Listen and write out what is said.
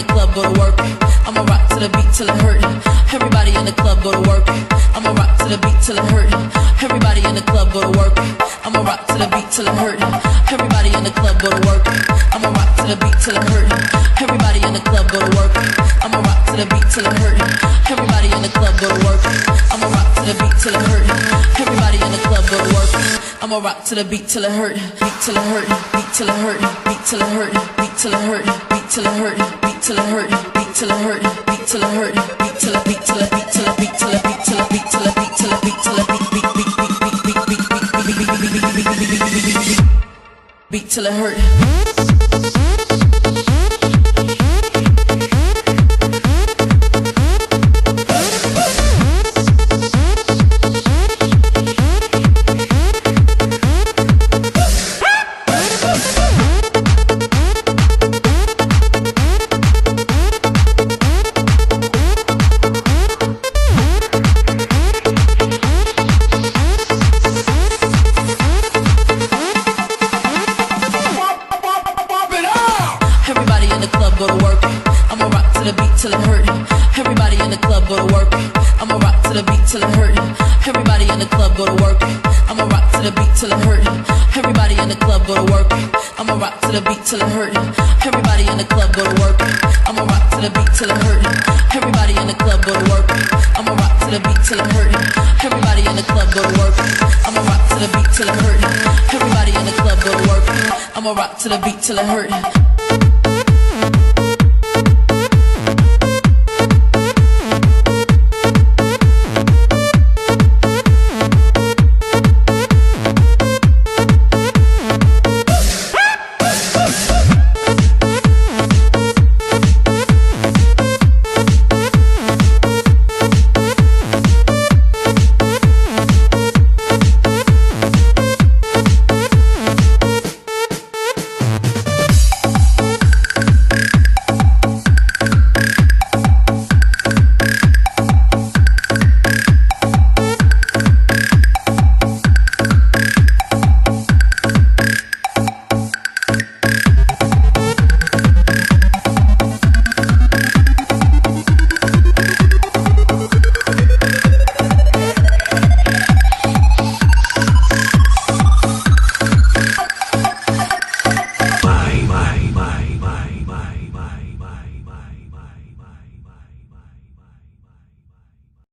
the club go to work. I'ma rock to the beat till it hurt. Everybody in the club go to work. I'ma rock to the beat till it hurt. Everybody in the club go to work. I'ma rock to the beat till it hurt. Everybody in the club go to work. I'ma rock to the beat till it hurt. Everybody in the club go to work. I'ma rock to the beat till it hurt. Everybody in the club go to work. I'ma rock to the beat till it hurt. Everybody in the club go to work. I'ma rock to the beat till it hurt. Beat till it hurt. Beat till it hurt. Beat till it hurt. Beat till it hurt. Beat till it hurt. Beat till it hurt. Beat till it hurt. Beat till it beat till it beat till it beat till it beat till it beat till it beat till it beat till it beat beat beat beat beat beat beat beat beat beat beat beat beat beat beat beat till it hurt. Go to work. I'ma rock to the beat till it hurt. Everybody in the club go to work. I'ma rock to the beat till it hurt. Everybody in the club go to work. I'ma rock to the beat till it hurt. Everybody in the club go to work. I'ma rock to the beat till it hurt. Everybody in the club go to work. I'ma rock to the beat till it hurt. Everybody in the club go to work. I'ma rock to the beat till it hurt. Everybody in the club go to work. I'ma rock to the beat till it hurt. Everybody in the club go to work. I'ma rock to the beat till it hurt.